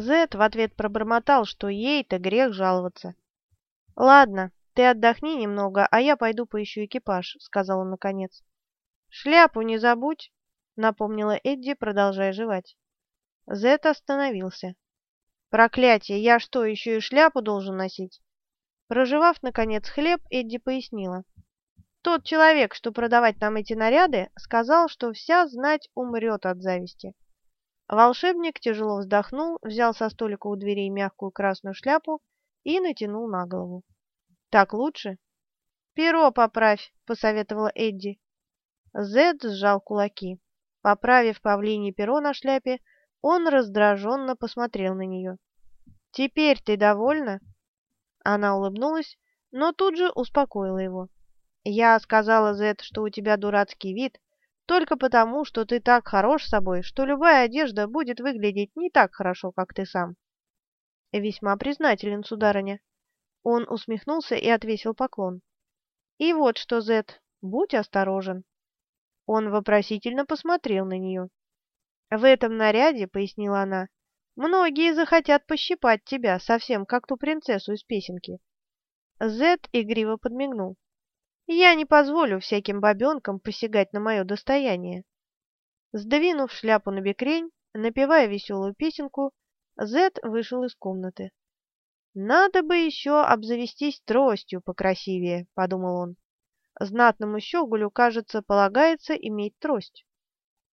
Зет в ответ пробормотал, что ей-то грех жаловаться. «Ладно, ты отдохни немного, а я пойду поищу экипаж», — сказал он наконец. «Шляпу не забудь», — напомнила Эдди, продолжая жевать. Зет остановился. «Проклятие! Я что, еще и шляпу должен носить?» Прожевав, наконец, хлеб, Эдди пояснила. «Тот человек, что продавать нам эти наряды, сказал, что вся знать умрет от зависти». Волшебник тяжело вздохнул, взял со столика у дверей мягкую красную шляпу и натянул на голову. «Так лучше?» «Перо поправь», — посоветовала Эдди. Зед сжал кулаки. Поправив павлинье перо на шляпе, он раздраженно посмотрел на нее. «Теперь ты довольна?» Она улыбнулась, но тут же успокоила его. «Я сказала, Зет, что у тебя дурацкий вид, только потому, что ты так хорош собой, что любая одежда будет выглядеть не так хорошо, как ты сам». «Весьма признателен, сударыня». Он усмехнулся и отвесил поклон. «И вот что, Зет, будь осторожен». Он вопросительно посмотрел на нее. «В этом наряде, — пояснила она, — многие захотят пощипать тебя, совсем как ту принцессу из песенки». Зет игриво подмигнул. «Я не позволю всяким бабенкам посягать на мое достояние». Сдвинув шляпу на бекрень, напевая веселую песенку, Зет вышел из комнаты. «Надо бы еще обзавестись тростью покрасивее», — подумал он. «Знатному щеголю, кажется, полагается иметь трость».